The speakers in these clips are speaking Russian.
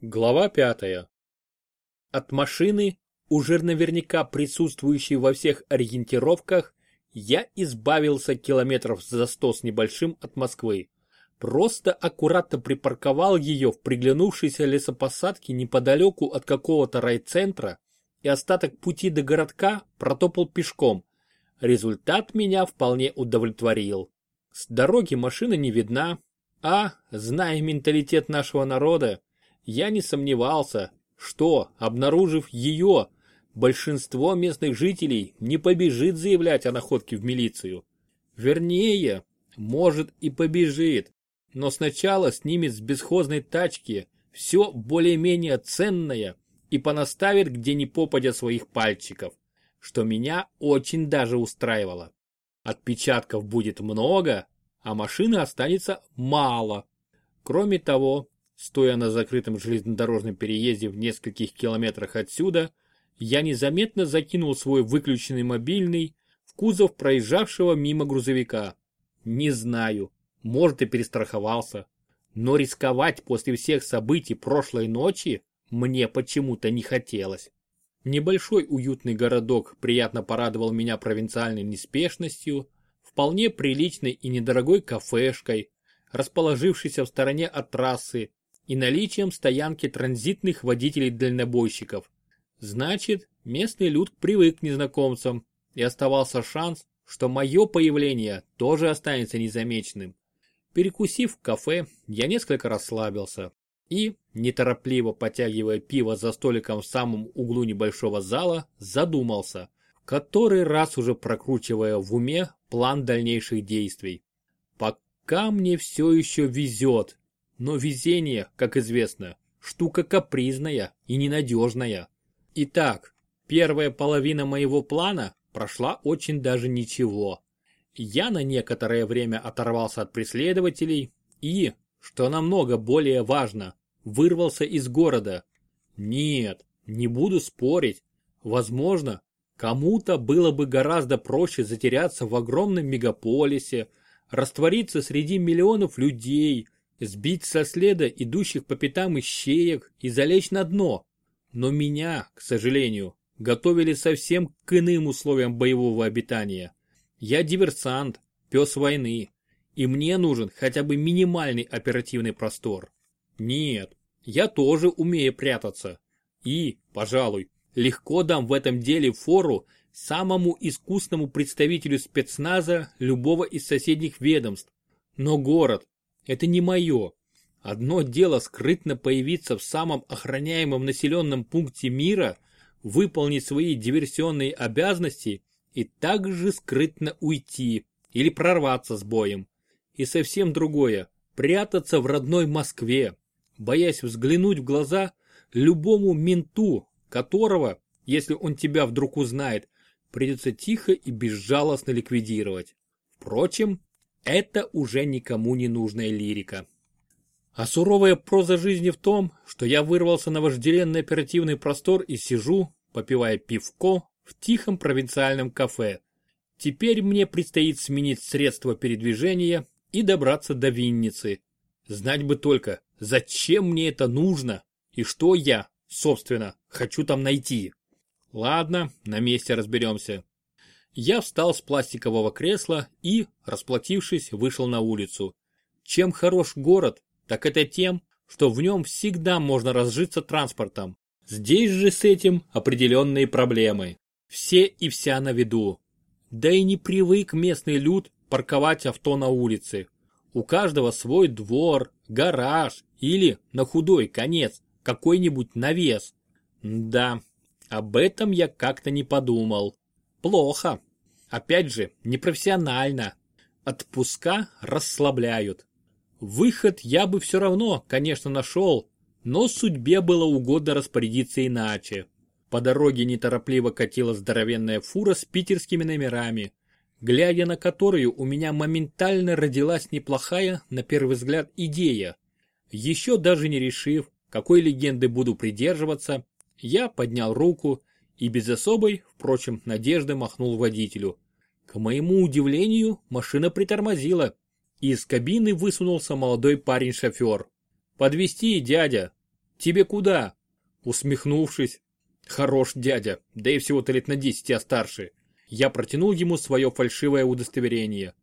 Глава пятая. От машины, уже наверняка присутствующей во всех ориентировках, я избавился километров за сто с небольшим от Москвы. Просто аккуратно припарковал ее в приглянувшейся лесопосадке неподалеку от какого-то райцентра и остаток пути до городка протопал пешком. Результат меня вполне удовлетворил. С дороги машина не видна, а, зная менталитет нашего народа, я не сомневался, что, обнаружив ее, большинство местных жителей не побежит заявлять о находке в милицию. Вернее, может и побежит, но сначала снимет с бесхозной тачки все более-менее ценное и понаставит где ни попадя своих пальчиков, что меня очень даже устраивало. Отпечатков будет много, а машины останется мало. Кроме того, стоя на закрытом железнодорожном переезде в нескольких километрах отсюда, я незаметно закинул свой выключенный мобильный в кузов проезжавшего мимо грузовика. Не знаю, может и перестраховался, но рисковать после всех событий прошлой ночи мне почему-то не хотелось. Небольшой уютный городок приятно порадовал меня провинциальной неспешностью, вполне приличной и недорогой кафешкой, расположившейся в стороне от трассы, и наличием стоянки транзитных водителей-дальнобойщиков. Значит, местный люд привык к незнакомцам, и оставался шанс, что мое появление тоже останется незамеченным. Перекусив в кафе, я несколько расслабился и, неторопливо потягивая пиво за столиком в самом углу небольшого зала, задумался, который раз уже прокручивая в уме план дальнейших действий. Пока мне все еще везет, но везение, как известно, штука капризная и ненадежная. Итак, первая половина моего плана прошла очень даже ничего. Я на некоторое время оторвался от преследователей и, что намного более важно, вырвался из города. Нет, не буду спорить. Возможно, кому-то было бы гораздо проще затеряться в огромном мегаполисе, раствориться среди миллионов людей, сбить со следа идущих по пятам ищеек и залечь на дно. Но меня, к сожалению, готовили совсем к иным условиям боевого обитания. Я диверсант, пес войны, и мне нужен хотя бы минимальный оперативный простор. Нет, я тоже умею прятаться. И, пожалуй, легко дам в этом деле фору самому искусному представителю спецназа любого из соседних ведомств. Но город, это не мое. Одно дело скрытно появиться в самом охраняемом населенном пункте мира, выполнить свои диверсионные обязанности и также скрытно уйти или прорваться с боем. И совсем другое – прятаться в родной Москве, боясь взглянуть в глаза любому менту, которого, если он тебя вдруг узнает, придется тихо и безжалостно ликвидировать. Впрочем, это уже никому не нужная лирика. А суровая проза жизни в том, что я вырвался на вожделенный оперативный простор и сижу, попивая пивко, в тихом провинциальном кафе. Теперь мне предстоит сменить средства передвижения и добраться до Винницы. Знать бы только, зачем мне это нужно и что я, собственно, хочу там найти. Ладно, на месте разберемся. Я встал с пластикового кресла и, расплатившись, вышел на улицу. Чем хорош город, так это тем, что в нем всегда можно разжиться транспортом. Здесь же с этим определенные проблемы. Все и вся на виду. Да и не привык местный люд парковать авто на улице. У каждого свой двор, гараж или, на худой конец, какой-нибудь навес. Да, об этом я как-то не подумал. Плохо. Опять же, непрофессионально. Отпуска расслабляют. Выход я бы все равно, конечно, нашел, но судьбе было угодно распорядиться иначе. По дороге неторопливо катила здоровенная фура с питерскими номерами, глядя на которую у меня моментально родилась неплохая, на первый взгляд, идея. Еще даже не решив, какой легенды буду придерживаться, я поднял руку и без особой, впрочем, надежды махнул водителю. К моему удивлению, машина притормозила, и из кабины высунулся молодой парень-шофер. «Подвезти, дядя!» Тебе куда? Усмехнувшись. Хорош дядя, да и всего-то лет на десять я старше. Я протянул ему свое фальшивое удостоверение.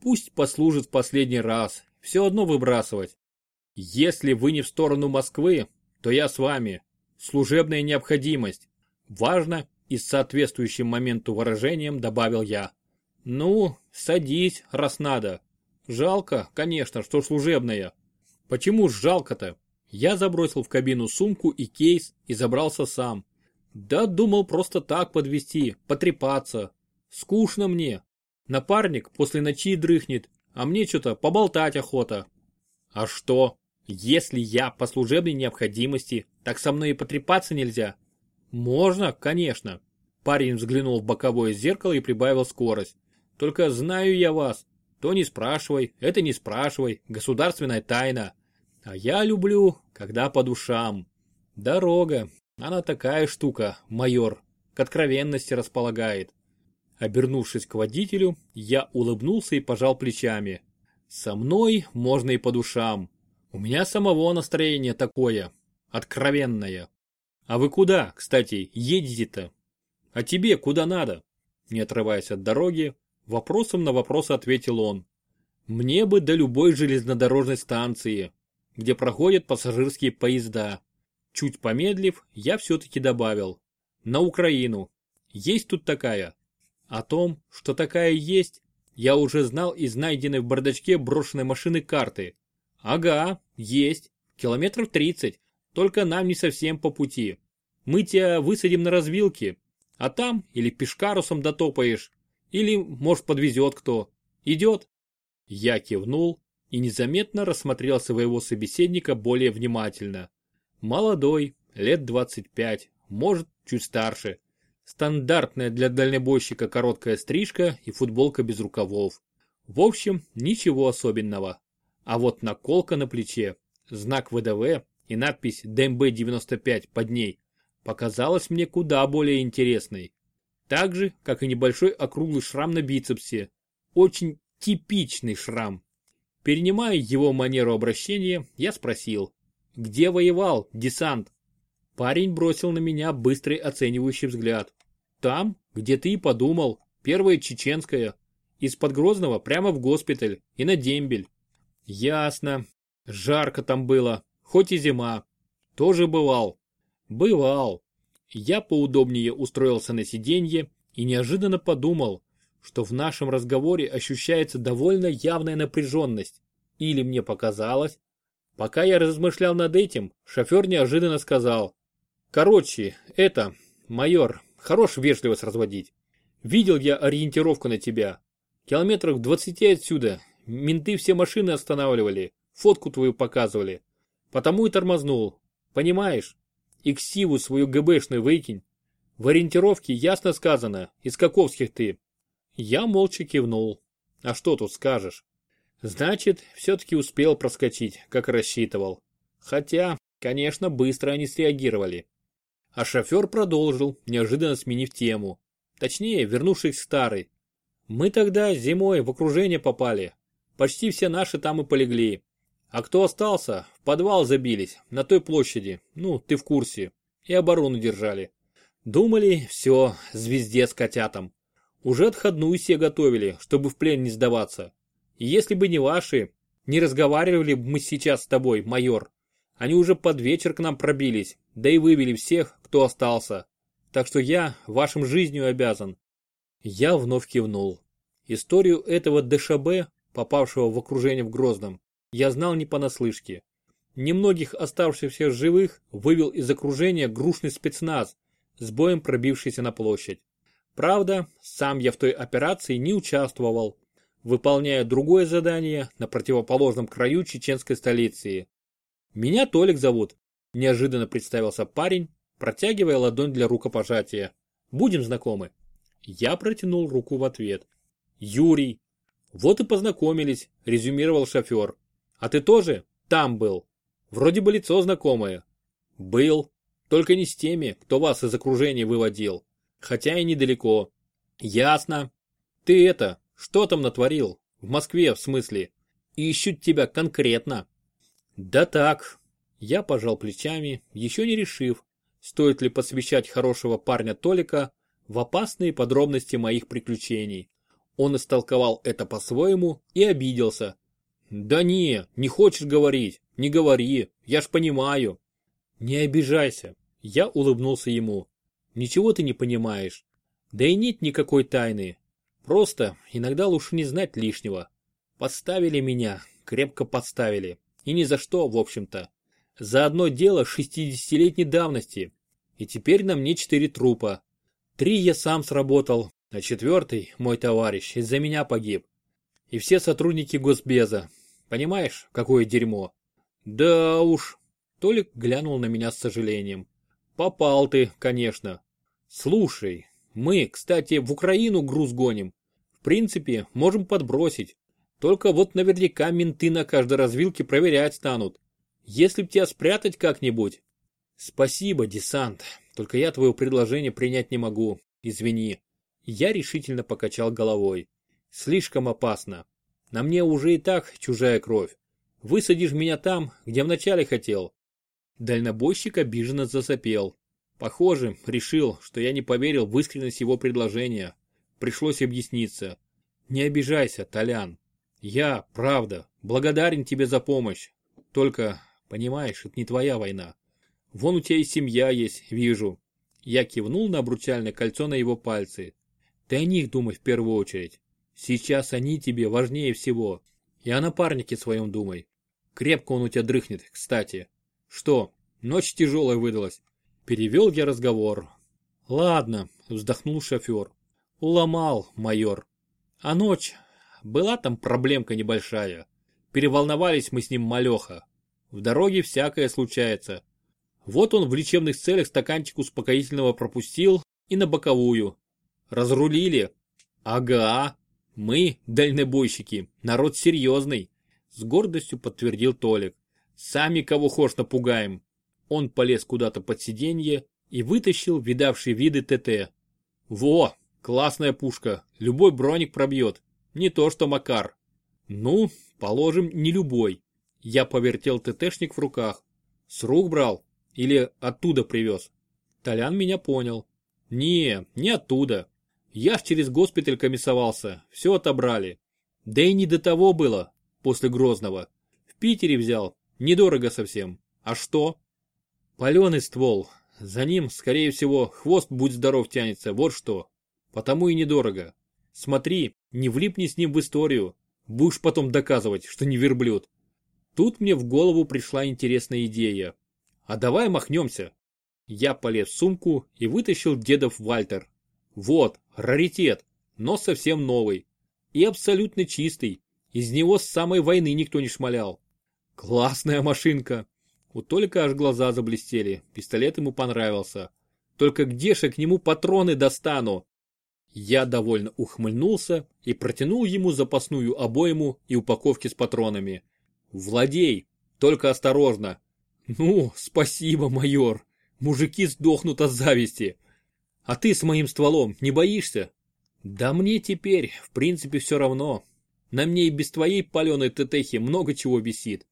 Пусть послужит в последний раз, все одно выбрасывать. Если вы не в сторону Москвы, то я с вами. Служебная необходимость. Важно и с соответствующим моменту выражением добавил я. Ну, садись, раз надо. Жалко, конечно, что служебная. Почему жалко-то? Я забросил в кабину сумку и кейс и забрался сам. Да думал просто так подвести, потрепаться. Скучно мне. Напарник после ночи дрыхнет, а мне что-то поболтать охота. А что, если я по служебной необходимости, так со мной и потрепаться нельзя? Можно, конечно. Парень взглянул в боковое зеркало и прибавил скорость. Только знаю я вас. То не спрашивай, это не спрашивай, государственная тайна. А я люблю, когда по душам. Дорога, она такая штука, майор, к откровенности располагает. Обернувшись к водителю, я улыбнулся и пожал плечами. Со мной можно и по душам. У меня самого настроение такое, откровенное. А вы куда, кстати, едете-то? А тебе куда надо? Не отрываясь от дороги, вопросом на вопрос ответил он. Мне бы до любой железнодорожной станции, где проходят пассажирские поезда. Чуть помедлив, я все-таки добавил. На Украину. Есть тут такая? О том, что такая есть, я уже знал из найденной в бардачке брошенной машины карты. Ага, есть. Километров 30. Только нам не совсем по пути. Мы тебя высадим на развилке, а там или пешкарусом дотопаешь, или, может, подвезет кто. Идет? Я кивнул и незаметно рассмотрел своего собеседника более внимательно. Молодой, лет 25, может, чуть старше. Стандартная для дальнобойщика короткая стрижка и футболка без рукавов. В общем, ничего особенного. А вот наколка на плече, знак ВДВ и надпись ДМБ-95 под ней показалась мне куда более интересной. Так же, как и небольшой округлый шрам на бицепсе. Очень типичный шрам. Перенимая его манеру обращения, я спросил, где воевал десант? Парень бросил на меня быстрый оценивающий взгляд. Там, где ты и подумал, первая чеченская. Из-под Грозного прямо в госпиталь и на дембель. Ясно. Жарко там было, хоть и зима. Тоже бывал. Бывал. Я поудобнее устроился на сиденье и неожиданно подумал, что в нашем разговоре ощущается довольно явная напряженность. Или мне показалось. Пока я размышлял над этим, шофер неожиданно сказал. Короче, это, майор, хорош вежливость разводить. Видел я ориентировку на тебя. Километров двадцати отсюда. Менты все машины останавливали, фотку твою показывали. Потому и тормознул. Понимаешь? И ксиву свою ГБшную выкинь. В ориентировке ясно сказано, из каковских ты. Я молча кивнул. А что тут скажешь? Значит, все-таки успел проскочить, как рассчитывал. Хотя, конечно, быстро они среагировали. А шофер продолжил, неожиданно сменив тему. Точнее, вернувшись к старой. Мы тогда зимой в окружение попали. Почти все наши там и полегли. А кто остался, в подвал забились, на той площади, ну, ты в курсе, и оборону держали. Думали, все, звезде с котятам. Уже отходную все готовили, чтобы в плен не сдаваться. И если бы не ваши, не разговаривали бы мы сейчас с тобой, майор. Они уже под вечер к нам пробились, да и вывели всех, кто остался. Так что я вашим жизнью обязан. Я вновь кивнул. Историю этого ДШБ, попавшего в окружение в Грозном, я знал не понаслышке. Немногих оставшихся живых вывел из окружения грушный спецназ, с боем пробившийся на площадь. Правда, сам я в той операции не участвовал, выполняя другое задание на противоположном краю чеченской столицы. Меня Толик зовут, неожиданно представился парень, протягивая ладонь для рукопожатия. Будем знакомы. Я протянул руку в ответ. Юрий. Вот и познакомились, резюмировал шофер. А ты тоже там был? Вроде бы лицо знакомое. Был. Только не с теми, кто вас из окружения выводил. Хотя и недалеко. Ясно. Ты это, что там натворил? В Москве, в смысле? Ищут тебя конкретно. Да так. Я пожал плечами, еще не решив, стоит ли посвящать хорошего парня Толика в опасные подробности моих приключений. Он истолковал это по-своему и обиделся. «Да не, не хочешь говорить, не говори, я ж понимаю». «Не обижайся», я улыбнулся ему. «Ничего ты не понимаешь. Да и нет никакой тайны. Просто иногда лучше не знать лишнего. Подставили меня, крепко подставили. И ни за что, в общем-то. За одно дело шестидесятилетней давности. И теперь на мне четыре трупа. Три я сам сработал, а четвертый, мой товарищ, из-за меня погиб. И все сотрудники Госбеза. Понимаешь, какое дерьмо? Да уж. Толик глянул на меня с сожалением. Попал ты, конечно. Слушай, мы, кстати, в Украину груз гоним. В принципе, можем подбросить. Только вот наверняка менты на каждой развилке проверять станут. Если б тебя спрятать как-нибудь. Спасибо, десант. Только я твое предложение принять не могу. Извини. Я решительно покачал головой. Слишком опасно. На мне уже и так чужая кровь. Высадишь меня там, где вначале хотел. Дальнобойщик обиженно засопел. Похоже, решил, что я не поверил в искренность его предложения. Пришлось объясниться. Не обижайся, Толян. Я, правда, благодарен тебе за помощь. Только, понимаешь, это не твоя война. Вон у тебя и семья есть, вижу. Я кивнул на обручальное кольцо на его пальцы. Ты о них думай в первую очередь. Сейчас они тебе важнее всего. И о напарнике своем думай. Крепко он у тебя дрыхнет, кстати. Что, ночь тяжелая выдалась? Перевел я разговор. Ладно, вздохнул шофер. Уломал, майор. А ночь? Была там проблемка небольшая. Переволновались мы с ним малеха. В дороге всякое случается. Вот он в лечебных целях стаканчик успокоительного пропустил и на боковую. Разрулили. Ага, мы, дальнобойщики, народ серьезный. С гордостью подтвердил Толик. Сами кого хошь напугаем. Он полез куда-то под сиденье и вытащил видавшие виды ТТ. Во, классная пушка, любой броник пробьет. Не то что Макар. Ну, положим, не любой. Я повертел ТТшник в руках. С рук брал? Или оттуда привез? Толян меня понял. Не, не оттуда. Я через госпиталь комиссовался, все отобрали. Да и не до того было, после Грозного. В Питере взял, недорого совсем. А что? Паленый ствол. За ним, скорее всего, хвост будь здоров тянется, вот что. Потому и недорого. Смотри, не влипни с ним в историю. Будешь потом доказывать, что не верблюд. Тут мне в голову пришла интересная идея. А давай махнемся. Я полез в сумку и вытащил дедов Вальтер. Вот, раритет, но совсем новый. И абсолютно чистый. Из него с самой войны никто не шмалял. Классная машинка. У Толика аж глаза заблестели, пистолет ему понравился. Только где же к нему патроны достану? Я довольно ухмыльнулся и протянул ему запасную обойму и упаковки с патронами. Владей, только осторожно. Ну, спасибо, майор. Мужики сдохнут от зависти. А ты с моим стволом не боишься? Да мне теперь, в принципе, все равно. На мне и без твоей паленой ТТХи много чего висит.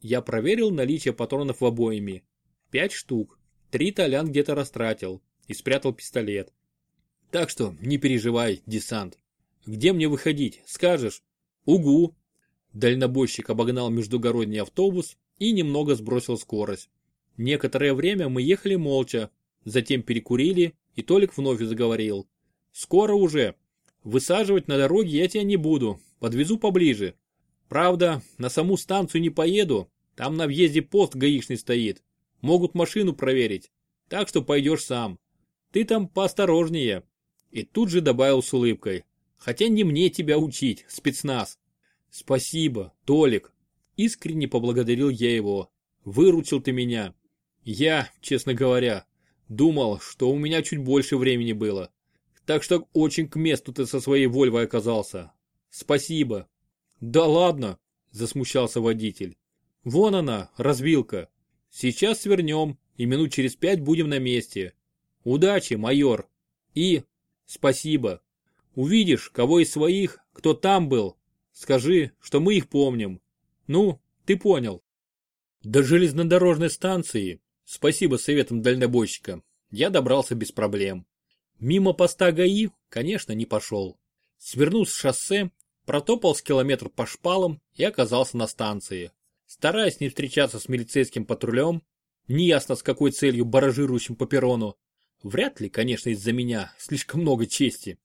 Я проверил наличие патронов в обоими. Пять штук. Три Толян где-то растратил и спрятал пистолет. Так что не переживай, десант. Где мне выходить, скажешь? Угу. Дальнобойщик обогнал междугородний автобус и немного сбросил скорость. Некоторое время мы ехали молча, затем перекурили, и Толик вновь заговорил. «Скоро уже. Высаживать на дороге я тебя не буду, подвезу поближе. Правда, на саму станцию не поеду, там на въезде пост гаишный стоит. Могут машину проверить, так что пойдешь сам. Ты там поосторожнее». И тут же добавил с улыбкой. «Хотя не мне тебя учить, спецназ». «Спасибо, Толик», Искренне поблагодарил я его. Выручил ты меня. Я, честно говоря, думал, что у меня чуть больше времени было. Так что очень к месту ты со своей Вольвой оказался. Спасибо. Да ладно, засмущался водитель. Вон она, развилка. Сейчас свернем, и минут через пять будем на месте. Удачи, майор. И спасибо. Увидишь, кого из своих, кто там был, скажи, что мы их помним. Ну, ты понял. До железнодорожной станции, спасибо советам дальнобойщика, я добрался без проблем. Мимо поста ГАИ, конечно, не пошел. Свернул с шоссе, протопал с километр по шпалам и оказался на станции. Стараясь не встречаться с милицейским патрулем, неясно с какой целью баражирующим по перрону, вряд ли, конечно, из-за меня, слишком много чести,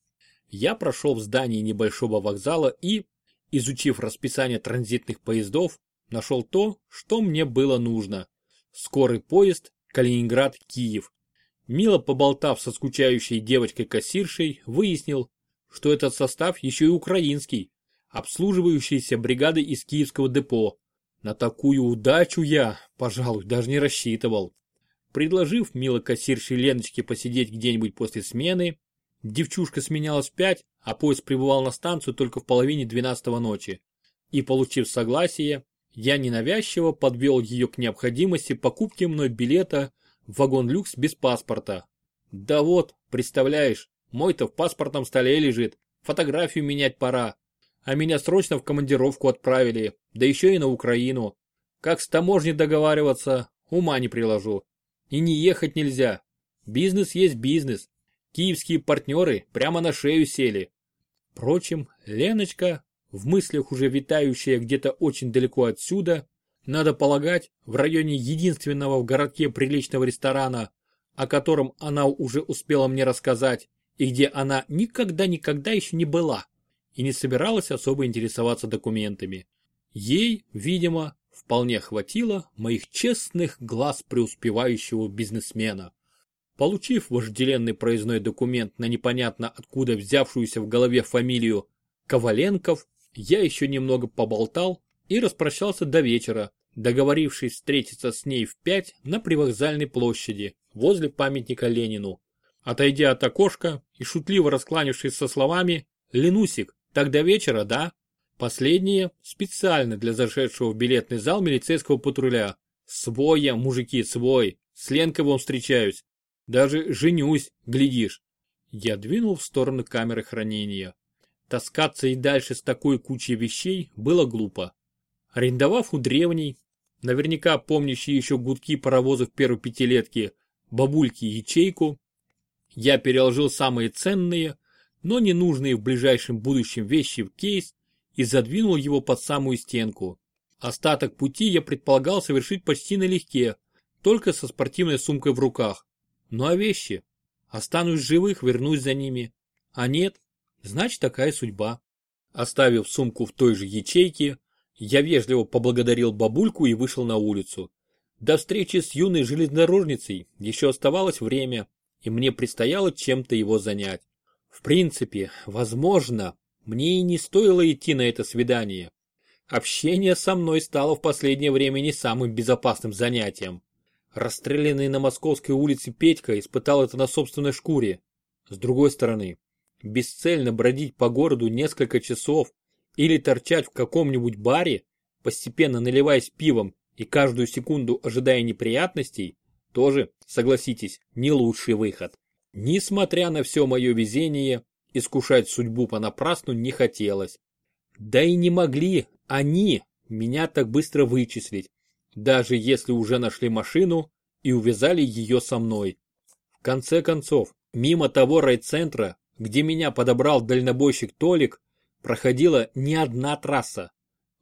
я прошел в здании небольшого вокзала и, изучив расписание транзитных поездов, нашел то, что мне было нужно. Скорый поезд Калининград-Киев. Мило поболтав со скучающей девочкой-кассиршей, выяснил, что этот состав еще и украинский, обслуживающийся бригадой из киевского депо. На такую удачу я, пожалуй, даже не рассчитывал. Предложив мило кассиршей Леночке посидеть где-нибудь после смены, девчушка сменялась пять, а поезд прибывал на станцию только в половине двенадцатого ночи. И получив согласие, я ненавязчиво подвел ее к необходимости покупки мной билета в вагон люкс без паспорта. Да вот, представляешь, мой-то в паспортном столе лежит, фотографию менять пора. А меня срочно в командировку отправили, да еще и на Украину. Как с таможней договариваться, ума не приложу. И не ехать нельзя. Бизнес есть бизнес. Киевские партнеры прямо на шею сели. Впрочем, Леночка в мыслях уже витающая где-то очень далеко отсюда, надо полагать, в районе единственного в городке приличного ресторана, о котором она уже успела мне рассказать, и где она никогда-никогда еще не была, и не собиралась особо интересоваться документами. Ей, видимо, вполне хватило моих честных глаз преуспевающего бизнесмена. Получив вожделенный проездной документ на непонятно откуда взявшуюся в голове фамилию Коваленков, я еще немного поболтал и распрощался до вечера, договорившись встретиться с ней в пять на привокзальной площади, возле памятника Ленину. Отойдя от окошка и шутливо раскланившись со словами «Ленусик, так до вечера, да?» Последнее специально для зашедшего в билетный зал милицейского патруля. Свой я, мужики, свой. С Ленковым встречаюсь. Даже женюсь, глядишь. Я двинул в сторону камеры хранения. Таскаться и дальше с такой кучей вещей было глупо. Арендовав у древней, наверняка помнящей еще гудки паровозов первой пятилетки, бабульки ячейку, я переложил самые ценные, но ненужные в ближайшем будущем вещи в кейс и задвинул его под самую стенку. Остаток пути я предполагал совершить почти налегке, только со спортивной сумкой в руках. Ну а вещи? Останусь живых, вернусь за ними. А нет, Значит, такая судьба. Оставив сумку в той же ячейке, я вежливо поблагодарил бабульку и вышел на улицу. До встречи с юной железнодорожницей еще оставалось время, и мне предстояло чем-то его занять. В принципе, возможно, мне и не стоило идти на это свидание. Общение со мной стало в последнее время не самым безопасным занятием. Расстрелянный на московской улице Петька испытал это на собственной шкуре. С другой стороны, бесцельно бродить по городу несколько часов или торчать в каком-нибудь баре, постепенно наливаясь пивом и каждую секунду ожидая неприятностей, тоже, согласитесь, не лучший выход. Несмотря на все мое везение, искушать судьбу понапрасну не хотелось. Да и не могли они меня так быстро вычислить, даже если уже нашли машину и увязали ее со мной. В конце концов, мимо того райцентра, где меня подобрал дальнобойщик Толик, проходила не одна трасса.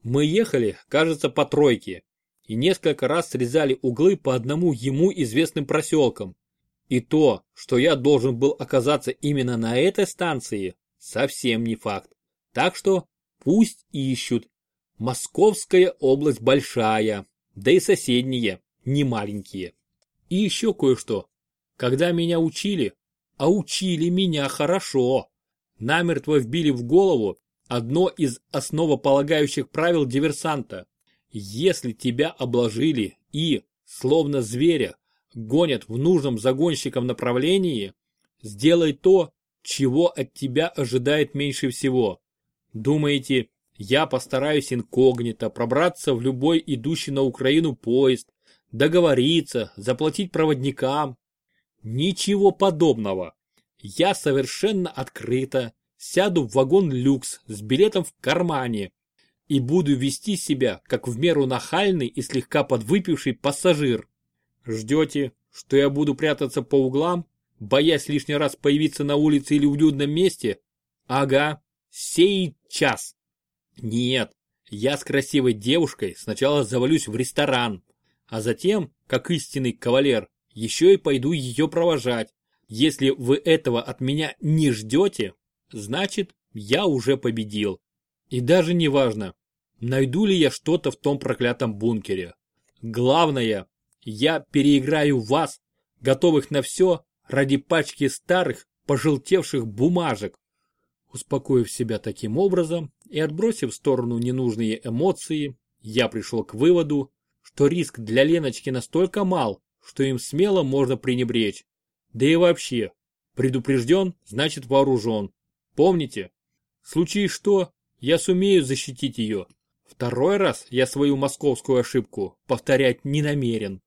Мы ехали, кажется, по тройке, и несколько раз срезали углы по одному ему известным проселкам. И то, что я должен был оказаться именно на этой станции, совсем не факт. Так что пусть ищут. Московская область большая, да и соседние, не маленькие. И еще кое-что. Когда меня учили, а учили меня хорошо. Намертво вбили в голову одно из основополагающих правил диверсанта. Если тебя обложили и, словно зверя, гонят в нужном загонщиком направлении, сделай то, чего от тебя ожидает меньше всего. Думаете, я постараюсь инкогнито пробраться в любой идущий на Украину поезд, договориться, заплатить проводникам, Ничего подобного. Я совершенно открыто сяду в вагон люкс с билетом в кармане. и буду вести себя, как в меру нахальный и слегка подвыпивший пассажир. Ждете, что я буду прятаться по углам, боясь лишний раз появиться на улице или в людном месте? Ага, сей час. Нет, я с красивой девушкой сначала завалюсь в ресторан, а затем, как истинный кавалер, еще и пойду ее провожать. Если вы этого от меня не ждете, значит, я уже победил. И даже не важно, найду ли я что-то в том проклятом бункере. Главное, я переиграю вас, готовых на все, ради пачки старых, пожелтевших бумажек. Успокоив себя таким образом и отбросив в сторону ненужные эмоции, я пришел к выводу, что риск для Леночки настолько мал, что им смело можно пренебречь. Да и вообще, предупрежден, значит вооружен. Помните? В случае что, я сумею защитить ее. Второй раз я свою московскую ошибку повторять не намерен.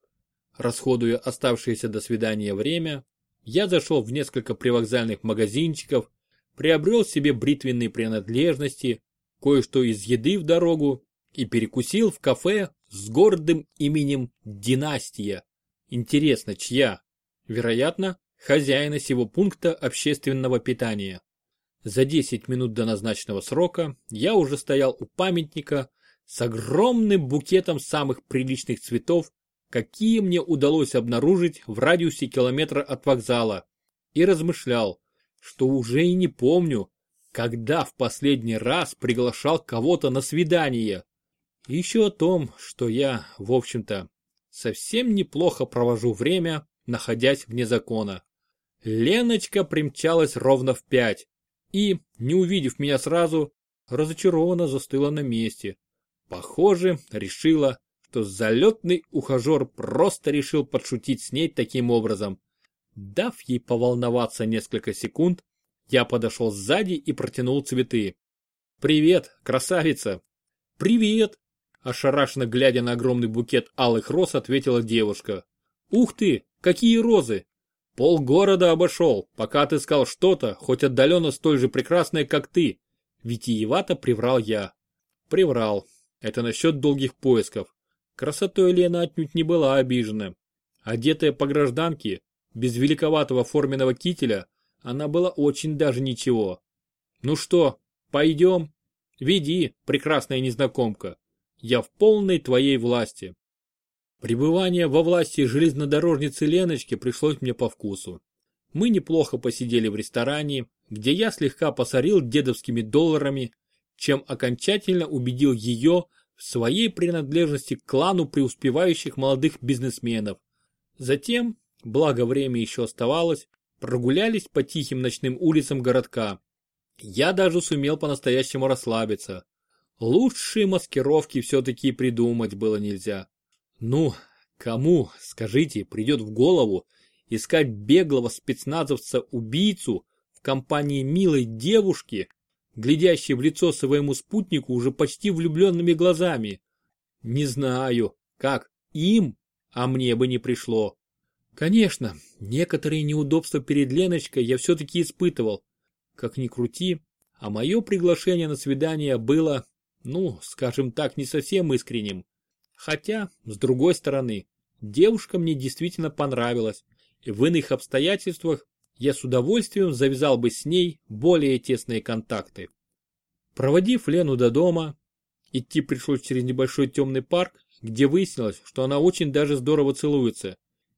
Расходуя оставшееся до свидания время, я зашел в несколько привокзальных магазинчиков, приобрел себе бритвенные принадлежности, кое-что из еды в дорогу и перекусил в кафе с гордым именем «Династия». Интересно, чья? Вероятно, хозяина сего пункта общественного питания. За 10 минут до назначенного срока я уже стоял у памятника с огромным букетом самых приличных цветов, какие мне удалось обнаружить в радиусе километра от вокзала, и размышлял, что уже и не помню, когда в последний раз приглашал кого-то на свидание. еще о том, что я, в общем-то, совсем неплохо провожу время, находясь вне закона. Леночка примчалась ровно в пять и, не увидев меня сразу, разочарованно застыла на месте. Похоже, решила, что залетный ухажер просто решил подшутить с ней таким образом. Дав ей поволноваться несколько секунд, я подошел сзади и протянул цветы. «Привет, красавица!» «Привет!» Ошарашенно глядя на огромный букет алых роз, ответила девушка. «Ух ты, какие розы! Полгорода обошел, пока отыскал что-то, хоть отдаленно столь же прекрасное, как ты!» Витиевато приврал я. Приврал. Это насчет долгих поисков. Красотой Лена отнюдь не была обижена. Одетая по гражданке, без великоватого форменного кителя, она была очень даже ничего. «Ну что, пойдем?» «Веди, прекрасная незнакомка. Я в полной твоей власти. Пребывание во власти железнодорожницы Леночки пришлось мне по вкусу. Мы неплохо посидели в ресторане, где я слегка посорил дедовскими долларами, чем окончательно убедил ее в своей принадлежности к клану преуспевающих молодых бизнесменов. Затем, благо время еще оставалось, прогулялись по тихим ночным улицам городка. Я даже сумел по-настоящему расслабиться. Лучшие маскировки все-таки придумать было нельзя. Ну, кому, скажите, придет в голову искать беглого спецназовца-убийцу в компании милой девушки, глядящей в лицо своему спутнику уже почти влюбленными глазами? Не знаю, как им, а мне бы не пришло. Конечно, некоторые неудобства перед Леночкой я все-таки испытывал. Как ни крути, а мое приглашение на свидание было ну, скажем так, не совсем искренним. Хотя, с другой стороны, девушка мне действительно понравилась, и в иных обстоятельствах я с удовольствием завязал бы с ней более тесные контакты. Проводив Лену до дома, идти пришлось через небольшой темный парк, где выяснилось, что она очень даже здорово целуется,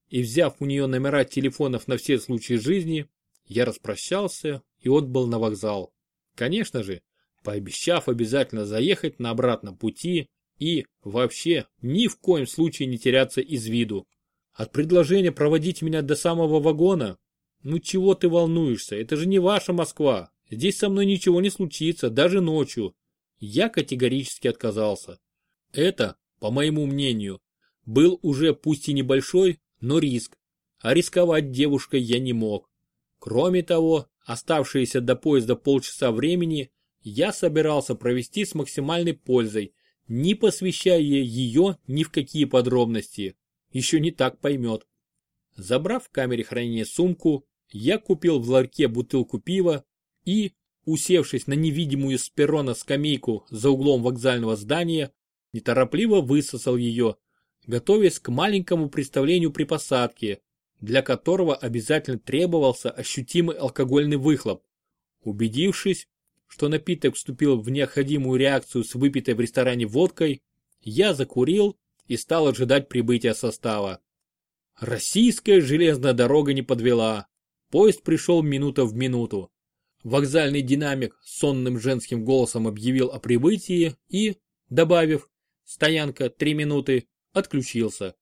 и взяв у нее номера телефонов на все случаи жизни, я распрощался и отбыл на вокзал. Конечно же, пообещав обязательно заехать на обратном пути и, вообще, ни в коем случае не теряться из виду. От предложения проводить меня до самого вагона? Ну чего ты волнуешься, это же не ваша Москва. Здесь со мной ничего не случится, даже ночью. Я категорически отказался. Это, по моему мнению, был уже пусть и небольшой, но риск. А рисковать девушкой я не мог. Кроме того, оставшиеся до поезда полчаса времени я собирался провести с максимальной пользой, не посвящая ее ни в какие подробности. Еще не так поймет. Забрав в камере хранения сумку, я купил в ларьке бутылку пива и, усевшись на невидимую с перрона скамейку за углом вокзального здания, неторопливо высосал ее, готовясь к маленькому представлению при посадке, для которого обязательно требовался ощутимый алкогольный выхлоп. Убедившись, что напиток вступил в необходимую реакцию с выпитой в ресторане водкой, я закурил и стал ожидать прибытия состава. Российская железная дорога не подвела. Поезд пришел минута в минуту. Вокзальный динамик сонным женским голосом объявил о прибытии и, добавив «стоянка три минуты», отключился.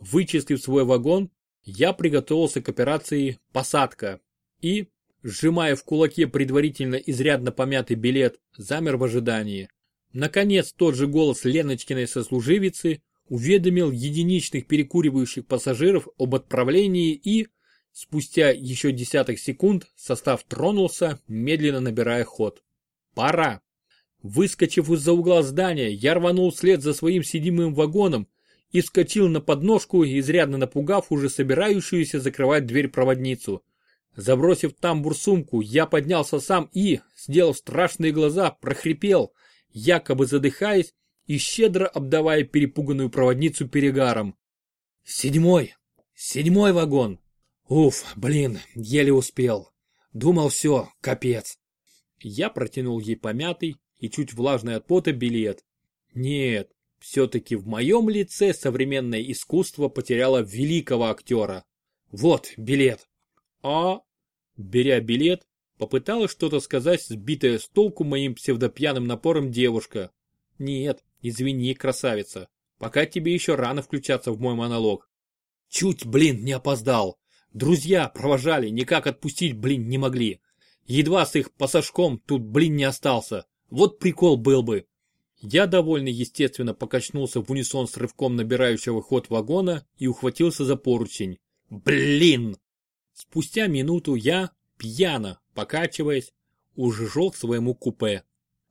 Вычислив свой вагон, я приготовился к операции «посадка» и, сжимая в кулаке предварительно изрядно помятый билет, замер в ожидании. Наконец тот же голос Леночкиной сослуживицы уведомил единичных перекуривающих пассажиров об отправлении и, спустя еще десяток секунд, состав тронулся, медленно набирая ход. Пора. Выскочив из-за угла здания, я рванул вслед за своим седимым вагоном и вскочил на подножку, изрядно напугав уже собирающуюся закрывать дверь проводницу. Забросив тамбур сумку, я поднялся сам и, сделав страшные глаза, прохрипел, якобы задыхаясь и щедро обдавая перепуганную проводницу перегаром. «Седьмой! Седьмой вагон! Уф, блин, еле успел. Думал, все, капец!» Я протянул ей помятый и чуть влажный от пота билет. Нет, все-таки в моем лице современное искусство потеряло великого актера. Вот билет. А, беря билет, попыталась что-то сказать сбитая с толку моим псевдопьяным напором девушка. Нет, извини, красавица, пока тебе еще рано включаться в мой монолог. Чуть, блин, не опоздал. Друзья провожали, никак отпустить, блин, не могли. Едва с их пассажком тут, блин, не остался. Вот прикол был бы. Я довольно естественно покачнулся в унисон с рывком набирающего ход вагона и ухватился за поручень. Блин! Спустя минуту я, пьяно, покачиваясь, уже шел к своему купе.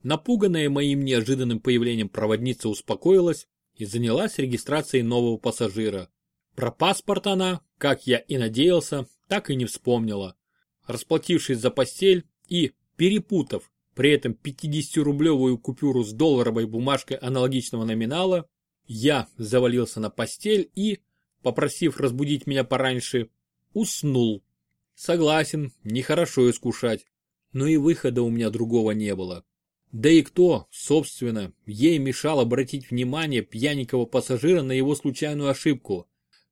Напуганная моим неожиданным появлением проводница успокоилась и занялась регистрацией нового пассажира. Про паспорт она, как я и надеялся, так и не вспомнила. Расплатившись за постель и, перепутав, при этом 50-рублевую купюру с долларовой бумажкой аналогичного номинала, я завалился на постель и, попросив разбудить меня пораньше, уснул. Согласен, нехорошо искушать, но и выхода у меня другого не было. Да и кто, собственно, ей мешал обратить внимание пьяненького пассажира на его случайную ошибку?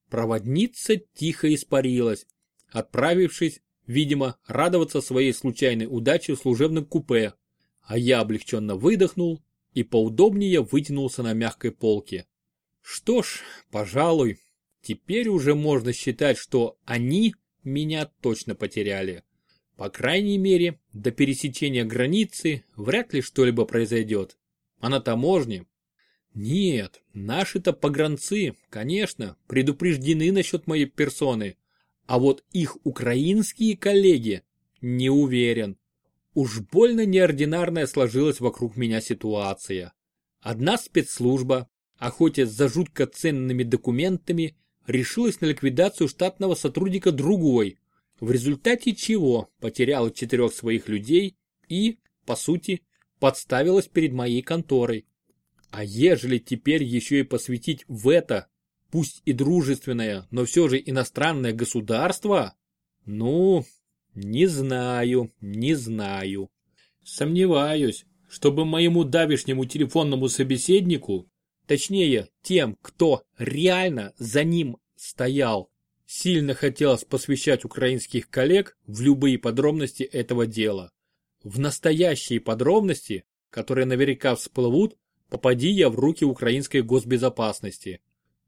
Проводница тихо испарилась, отправившись видимо, радоваться своей случайной удаче в служебном купе, а я облегченно выдохнул и поудобнее вытянулся на мягкой полке. Что ж, пожалуй, теперь уже можно считать, что они меня точно потеряли. По крайней мере, до пересечения границы вряд ли что-либо произойдет. А на таможне? Нет, наши-то погранцы, конечно, предупреждены насчет моей персоны, а вот их украинские коллеги не уверен. Уж больно неординарная сложилась вокруг меня ситуация. Одна спецслужба, охотясь за жутко ценными документами, решилась на ликвидацию штатного сотрудника другой, в результате чего потеряла четырех своих людей и, по сути, подставилась перед моей конторой. А ежели теперь еще и посвятить в это пусть и дружественное, но все же иностранное государство? Ну, не знаю, не знаю. Сомневаюсь, чтобы моему давишнему телефонному собеседнику, точнее тем, кто реально за ним стоял, сильно хотелось посвящать украинских коллег в любые подробности этого дела. В настоящие подробности, которые наверняка всплывут, попади я в руки украинской госбезопасности.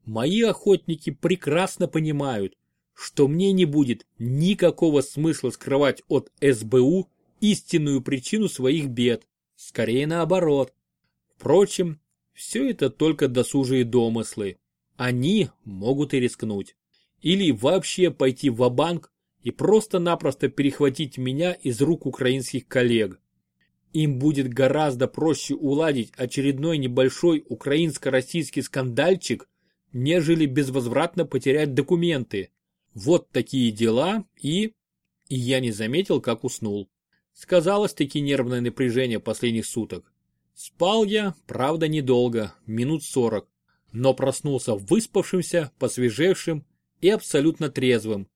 Мои охотники прекрасно понимают, что мне не будет никакого смысла скрывать от СБУ истинную причину своих бед, скорее наоборот. Впрочем, все это только досужие домыслы. Они могут и рискнуть. Или вообще пойти в банк и просто-напросто перехватить меня из рук украинских коллег. Им будет гораздо проще уладить очередной небольшой украинско-российский скандальчик, нежели безвозвратно потерять документы. Вот такие дела и... И я не заметил, как уснул. Сказалось-таки нервное напряжение последних суток. Спал я, правда, недолго, минут сорок, но проснулся выспавшимся, посвежевшим и абсолютно трезвым.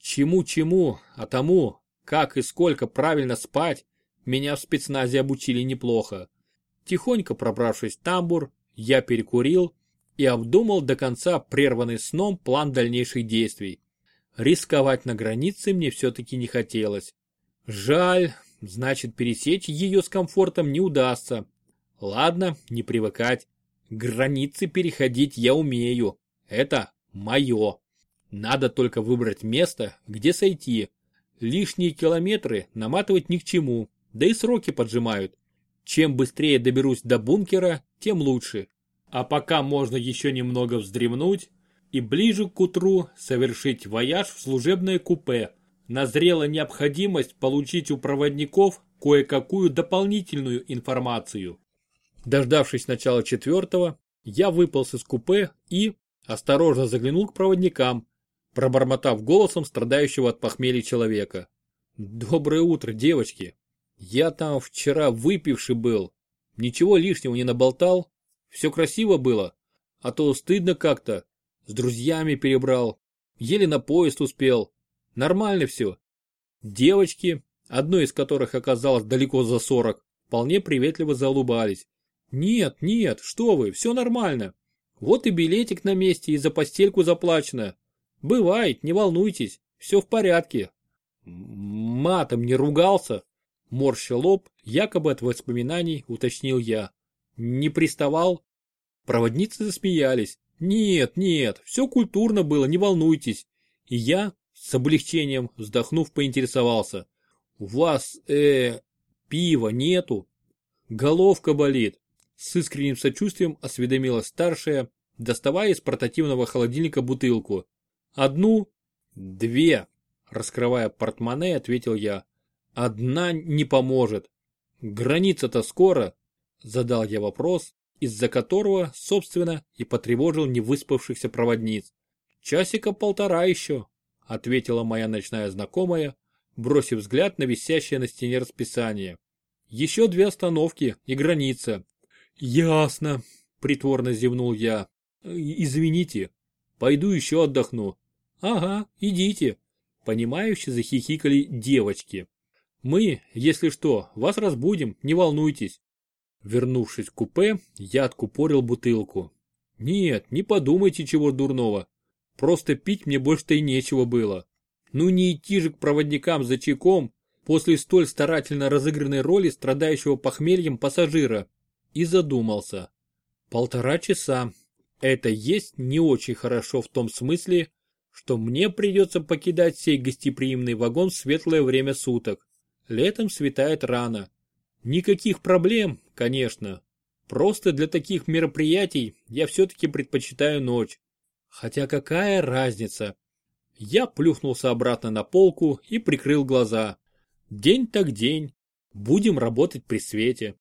Чему-чему, а тому, как и сколько правильно спать, меня в спецназе обучили неплохо. Тихонько пробравшись в тамбур, я перекурил и обдумал до конца прерванный сном план дальнейших действий. Рисковать на границе мне все-таки не хотелось. Жаль, значит пересечь ее с комфортом не удастся. Ладно, не привыкать. Границы переходить я умею. Это мое. Надо только выбрать место, где сойти. Лишние километры наматывать ни к чему, да и сроки поджимают. Чем быстрее доберусь до бункера, тем лучше. А пока можно еще немного вздремнуть и ближе к утру совершить вояж в служебное купе. Назрела необходимость получить у проводников кое-какую дополнительную информацию. Дождавшись начала четвертого, я выполз из купе и осторожно заглянул к проводникам, пробормотав голосом страдающего от похмелья человека. «Доброе утро, девочки! Я там вчера выпивший был, ничего лишнего не наболтал, все красиво было, а то стыдно как-то, с друзьями перебрал, еле на поезд успел, нормально все. Девочки, одной из которых оказалось далеко за сорок, вполне приветливо заулыбались. Нет, нет, что вы, все нормально. Вот и билетик на месте и за постельку заплачено. Бывает, не волнуйтесь, все в порядке. Матом не ругался? Морща лоб, якобы от воспоминаний, уточнил я. Не приставал? Проводницы засмеялись. Нет, нет, все культурно было, не волнуйтесь. И я, с облегчением вздохнув, поинтересовался. У вас, э, пива нету? Головка болит. С искренним сочувствием осведомила старшая, доставая из портативного холодильника бутылку. Одну? Две. Раскрывая портмоне, ответил я. Одна не поможет. Граница-то скоро? Задал я вопрос, из-за которого, собственно, и потревожил невыспавшихся проводниц. Часика полтора еще, ответила моя ночная знакомая, бросив взгляд на висящее на стене расписание. Еще две остановки и граница. Ясно, притворно зевнул я. Извините, пойду еще отдохну. Ага, идите. Понимающе захихикали девочки. Мы, если что, вас разбудим, не волнуйтесь. Вернувшись в купе, я откупорил бутылку. Нет, не подумайте чего дурного. Просто пить мне больше-то и нечего было. Ну не идти же к проводникам за чайком после столь старательно разыгранной роли страдающего похмельем пассажира. И задумался. Полтора часа. Это есть не очень хорошо в том смысле, что мне придется покидать сей гостеприимный вагон в светлое время суток. Летом светает рано. Никаких проблем, конечно. Просто для таких мероприятий я все-таки предпочитаю ночь. Хотя какая разница? Я плюхнулся обратно на полку и прикрыл глаза. День так день. Будем работать при свете.